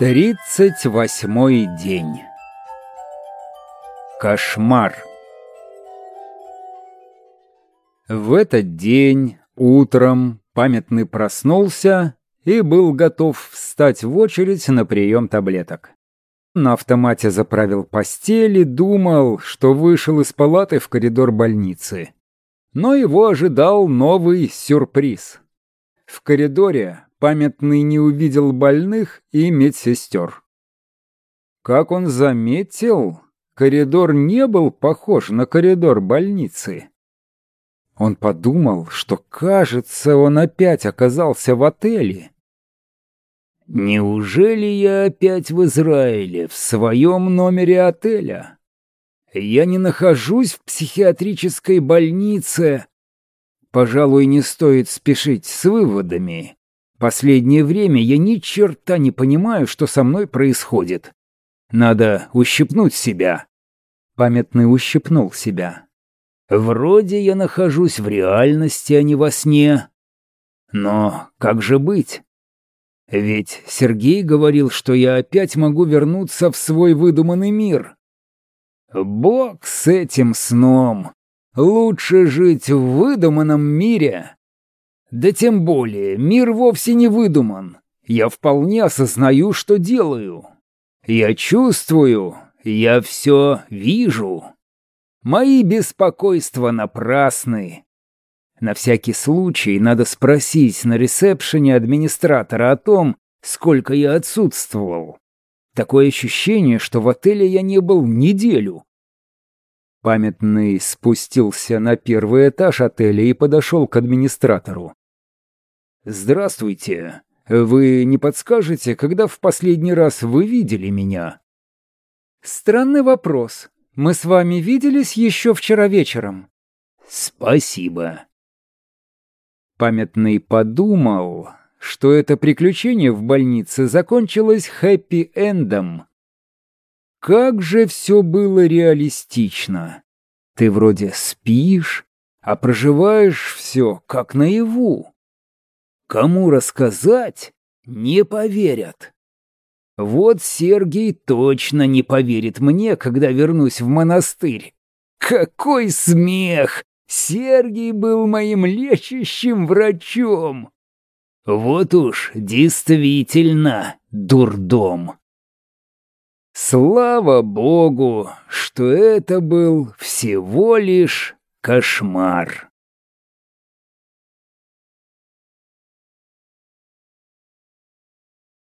Тридцать восьмой день. Кошмар. В этот день утром памятный проснулся и был готов встать в очередь на прием таблеток. На автомате заправил постель и думал, что вышел из палаты в коридор больницы. Но его ожидал новый сюрприз. В коридоре памятный не увидел больных и медсестер. Как он заметил, коридор не был похож на коридор больницы. Он подумал, что, кажется, он опять оказался в отеле. «Неужели я опять в Израиле, в своем номере отеля? Я не нахожусь в психиатрической больнице. Пожалуй, не стоит спешить с выводами. Последнее время я ни черта не понимаю, что со мной происходит. Надо ущипнуть себя. Памятный ущипнул себя. Вроде я нахожусь в реальности, а не во сне. Но как же быть? Ведь Сергей говорил, что я опять могу вернуться в свой выдуманный мир. Бог с этим сном. Лучше жить в выдуманном мире, да тем более, мир вовсе не выдуман. Я вполне осознаю, что делаю. Я чувствую, я все вижу. Мои беспокойства напрасны. На всякий случай надо спросить на ресепшене администратора о том, сколько я отсутствовал. Такое ощущение, что в отеле я не был неделю. Памятный спустился на первый этаж отеля и подошел к администратору. «Здравствуйте. Вы не подскажете, когда в последний раз вы видели меня?» «Странный вопрос. Мы с вами виделись еще вчера вечером». «Спасибо». Памятный подумал, что это приключение в больнице закончилось хэппи-эндом. Как же все было реалистично. Ты вроде спишь, а проживаешь все как наяву. Кому рассказать, не поверят. Вот Сергей точно не поверит мне, когда вернусь в монастырь. Какой смех! Сергей был моим лечащим врачом. Вот уж действительно дурдом. Слава богу, что это был всего лишь кошмар.